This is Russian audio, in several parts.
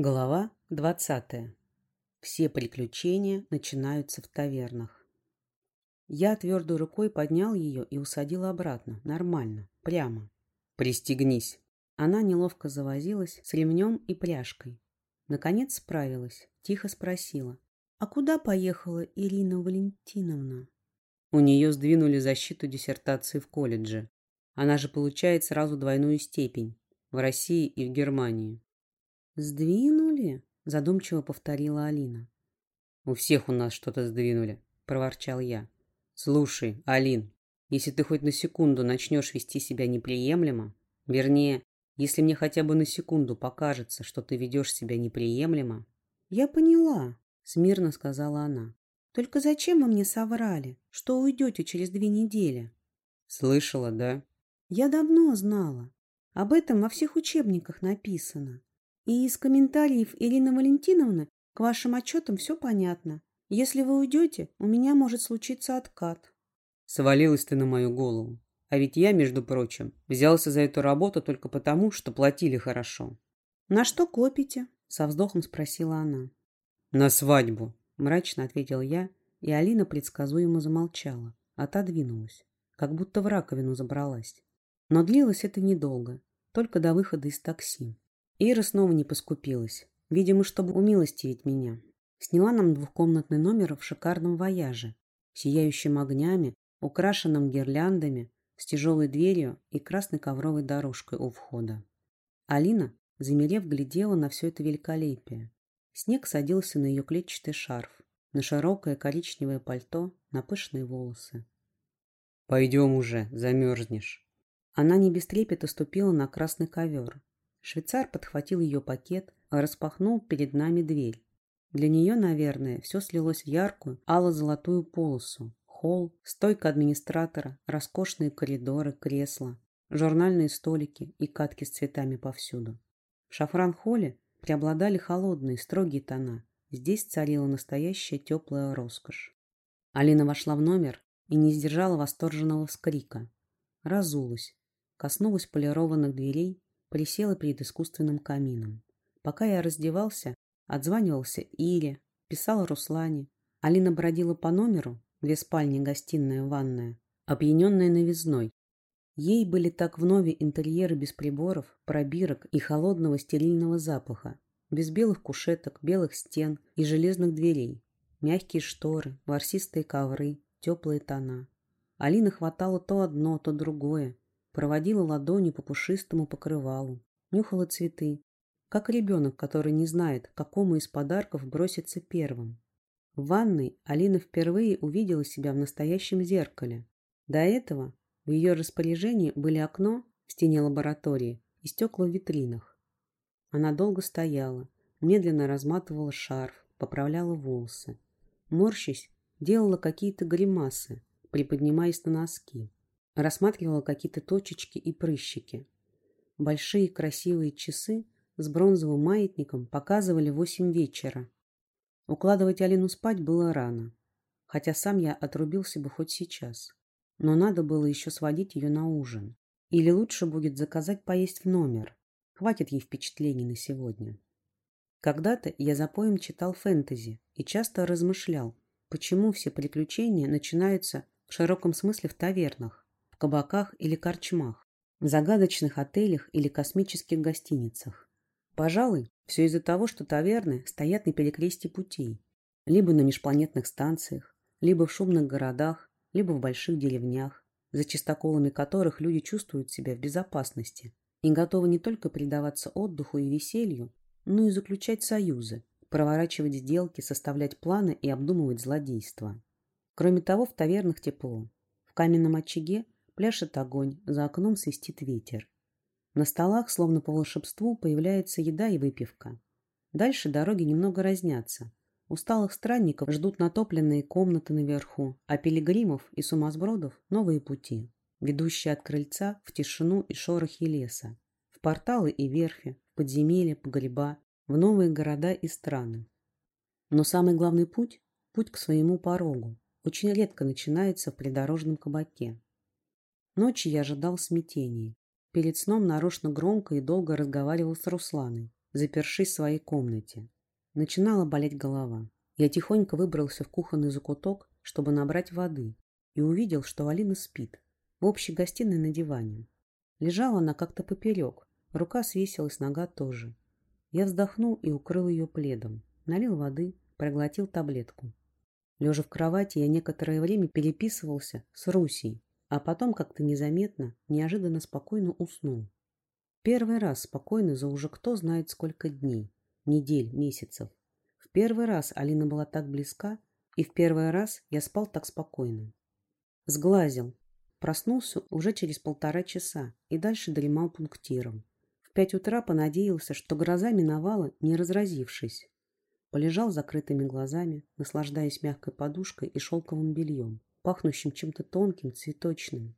Глава двадцатая. Все приключения начинаются в тавернах. Я твердой рукой поднял ее и усадил обратно, нормально, прямо. «Пристегнись!» Она неловко завозилась с ремнем и пряжкой. Наконец справилась, тихо спросила. «А куда поехала Ирина Валентиновна?» У нее сдвинули защиту диссертации в колледже. Она же получает сразу двойную степень в России и в Германии. «Сдвинули?» – задумчиво повторила Алина. «У всех у нас что-то сдвинули», – проворчал я. «Слушай, Алин, если ты хоть на секунду начнешь вести себя неприемлемо, вернее, если мне хотя бы на секунду покажется, что ты ведешь себя неприемлемо...» «Я поняла», – смирно сказала она. «Только зачем вы мне соврали, что уйдете через две недели?» «Слышала, да?» «Я давно знала. Об этом во всех учебниках написано. И из комментариев Ирины Валентиновны к вашим отчетам все понятно. Если вы уйдете, у меня может случиться откат. Свалилась ты на мою голову. А ведь я, между прочим, взялся за эту работу только потому, что платили хорошо. На что копите? Со вздохом спросила она. На свадьбу, мрачно ответил я, и Алина предсказуемо замолчала, отодвинулась, как будто в раковину забралась. Но длилось это недолго, только до выхода из такси. Ира снова не поскупилась. Видимо, чтобы умилостивить меня. Сняла нам двухкомнатный номер в шикарном вояже, сияющим огнями, украшенным гирляндами, с тяжелой дверью и красной ковровой дорожкой у входа. Алина, замерев, глядела на все это великолепие. Снег садился на ее клетчатый шарф, на широкое коричневое пальто, на пышные волосы. «Пойдем уже, замерзнешь». Она не без трепета ступила на красный ковер, Швейцар подхватил ее пакет, распахнул перед нами дверь. Для нее, наверное, все слилось в яркую, ало-золотую полосу. Холл, стойка администратора, роскошные коридоры, кресла, журнальные столики и катки с цветами повсюду. В шафран-холле преобладали холодные, строгие тона. Здесь царила настоящая теплая роскошь. Алина вошла в номер и не сдержала восторженного вскрика. Разулась, коснулась полированных дверей присела перед искусственным камином. Пока я раздевался, отзванивался Ире, писала Руслане. Алина бродила по номеру, две спальни, гостиная, ванная, опьяненная новизной. Ей были так вновь интерьеры без приборов, пробирок и холодного стерильного запаха, без белых кушеток, белых стен и железных дверей, мягкие шторы, ворсистые ковры, теплые тона. Алина хватало то одно, то другое, проводила ладони по пушистому покрывалу, нюхала цветы, как ребенок, который не знает, какому из подарков бросится первым. В ванной Алина впервые увидела себя в настоящем зеркале. До этого в ее распоряжении были окно в стене лаборатории и стекла в витринах. Она долго стояла, медленно разматывала шарф, поправляла волосы. Морщись, делала какие-то гримасы, приподнимаясь на носки рассматривала какие-то точечки и прыщики. Большие красивые часы с бронзовым маятником показывали восемь вечера. Укладывать Алину спать было рано, хотя сам я отрубился бы хоть сейчас. Но надо было еще сводить ее на ужин. Или лучше будет заказать поесть в номер. Хватит ей впечатлений на сегодня. Когда-то я за поем читал фэнтези и часто размышлял, почему все приключения начинаются в широком смысле в тавернах кабаках или корчмах, в загадочных отелях или космических гостиницах. Пожалуй, все из-за того, что таверны стоят на перекрестии путей, либо на межпланетных станциях, либо в шумных городах, либо в больших деревнях, за чистоколами которых люди чувствуют себя в безопасности и готовы не только предаваться отдыху и веселью, но и заключать союзы, проворачивать сделки, составлять планы и обдумывать злодейства. Кроме того, в тавернах тепло. В каменном очаге Пляшет огонь, за окном свистит ветер. На столах, словно по волшебству, появляется еда и выпивка. Дальше дороги немного разнятся. Усталых странников ждут натопленные комнаты наверху, а пилигримов и сумасбродов – новые пути, ведущие от крыльца в тишину и шорохи леса, в порталы и верфи, в подземелья, погреба, в новые города и страны. Но самый главный путь – путь к своему порогу – очень редко начинается в придорожном кабаке. Ночью я ожидал смятений. Перед сном нарочно громко и долго разговаривал с Русланой. запершись в своей комнате. Начинала болеть голова. Я тихонько выбрался в кухонный закуток, чтобы набрать воды, и увидел, что Алина спит в общей гостиной на диване. Лежала она как-то поперек, рука свесилась, нога тоже. Я вздохнул и укрыл ее пледом, налил воды, проглотил таблетку. Лежа в кровати, я некоторое время переписывался с Русей, а потом как-то незаметно, неожиданно спокойно уснул. Первый раз спокойно за уже кто знает сколько дней, недель, месяцев. В первый раз Алина была так близка, и в первый раз я спал так спокойно. Сглазил. Проснулся уже через полтора часа и дальше дремал пунктиром. В пять утра понадеялся, что гроза миновала, не разразившись. Полежал закрытыми глазами, наслаждаясь мягкой подушкой и шелковым бельем, пахнущим чем-то тонким, цветочным.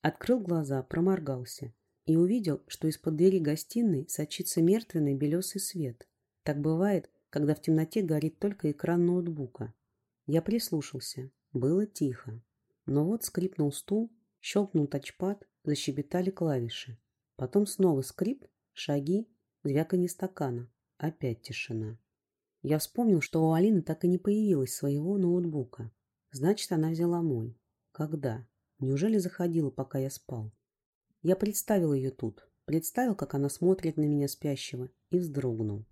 Открыл глаза, проморгался и увидел, что из-под двери гостиной сочится мертвенный белесый свет. Так бывает, когда в темноте горит только экран ноутбука. Я прислушался. Было тихо. Но вот скрипнул стул, щелкнул тачпад, защебетали клавиши. Потом снова скрип, шаги, звяканье стакана. Опять тишина. Я вспомнил, что у Алины так и не появилось своего ноутбука. Значит, она взяла мой. Когда? Неужели заходила, пока я спал? Я представил ее тут. Представил, как она смотрит на меня спящего, и вздрогнул.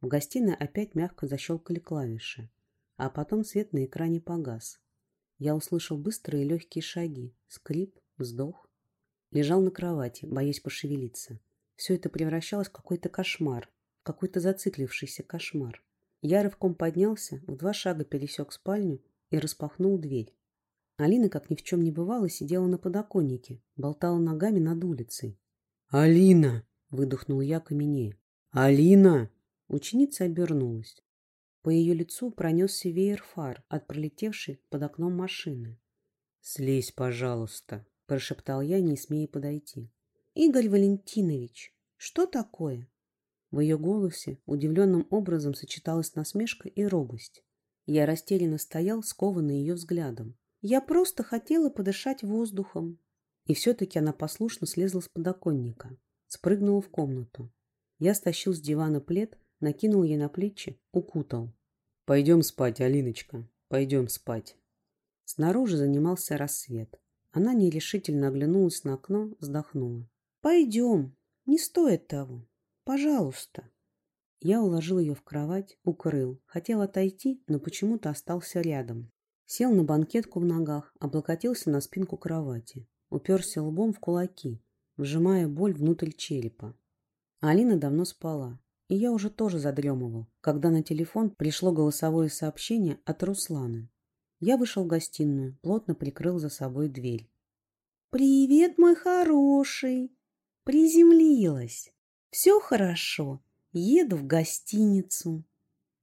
В гостиной опять мягко защелкали клавиши. А потом свет на экране погас. Я услышал быстрые легкие шаги, скрип, вздох. Лежал на кровати, боясь пошевелиться. Все это превращалось в какой-то кошмар, какой-то зациклившийся кошмар. Я рывком поднялся, в два шага пересек спальню и распахнул дверь. Алина, как ни в чем не бывало, сидела на подоконнике, болтала ногами над улицей. «Алина!» — выдохнул я каменее. «Алина!» Ученица обернулась. По ее лицу пронесся веер фар от пролетевшей под окном машины. «Слезь, пожалуйста!» — прошептал я, не смея подойти. «Игорь Валентинович, что такое?» В ее голосе удивленным образом сочеталась насмешка и робость. Я растерянно стоял, скованный ее взглядом. Я просто хотела подышать воздухом. И все-таки она послушно слезла с подоконника, спрыгнула в комнату. Я стащил с дивана плед, накинул ей на плечи, укутал. «Пойдем спать, Алиночка, пойдем спать». Снаружи занимался рассвет. Она нерешительно оглянулась на окно, вздохнула. «Пойдем, не стоит того». Пожалуйста. Я уложил ее в кровать, укрыл. Хотел отойти, но почему-то остался рядом. Сел на банкетку в ногах, облокотился на спинку кровати. Уперся лбом в кулаки, вжимая боль внутрь черепа. Алина давно спала, и я уже тоже задремывал, когда на телефон пришло голосовое сообщение от Русланы. Я вышел в гостиную, плотно прикрыл за собой дверь. «Привет, мой хороший!» Приземлилась. Все хорошо. Еду в гостиницу.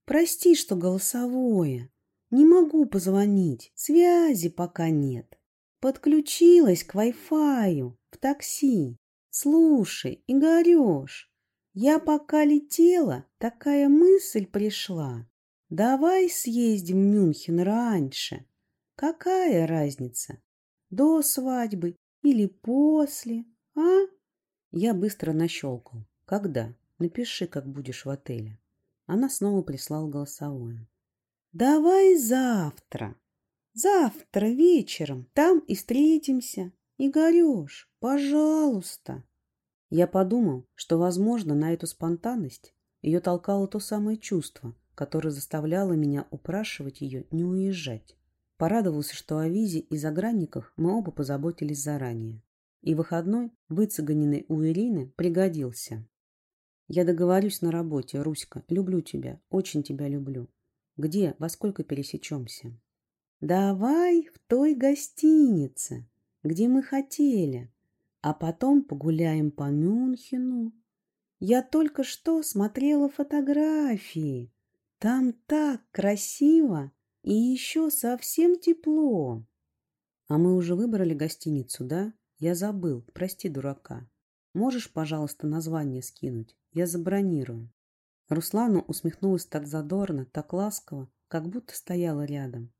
Прости, что голосовое. Не могу позвонить. Связи пока нет. Подключилась к Wi-Fi в такси. Слушай, Игорёш, я пока летела, такая мысль пришла. Давай съездим в Мюнхен раньше. Какая разница? До свадьбы или после, а? Я быстро нащелкал. Когда? Напиши, как будешь в отеле. Она снова прислала голосовое. Давай завтра. Завтра вечером. Там и встретимся. Игорёш, пожалуйста. Я подумал, что, возможно, на эту спонтанность ее толкало то самое чувство, которое заставляло меня упрашивать ее не уезжать. Порадовался, что о визе и загранниках мы оба позаботились заранее. И выходной, выцеганенный у Ирины, пригодился. Я договорюсь на работе, Руська. Люблю тебя, очень тебя люблю. Где, во сколько пересечемся? Давай в той гостинице, где мы хотели, а потом погуляем по Мюнхену. Я только что смотрела фотографии. Там так красиво и еще совсем тепло. А мы уже выбрали гостиницу, да? Я забыл, прости, дурака. Можешь, пожалуйста, название скинуть? Я забронирую. Руслана усмехнулась так задорно, так ласково, как будто стояла рядом.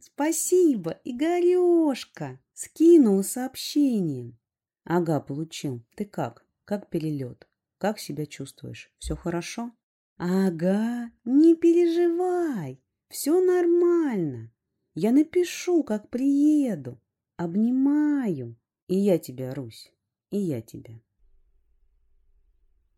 «Спасибо, Игорешка!» Скинула сообщение. «Ага, получил. Ты как? Как перелет?» Как себя чувствуешь? Все хорошо? Ага, не переживай. Все нормально. Я напишу, как приеду. Обнимаю. И я тебя, Русь, и я тебя.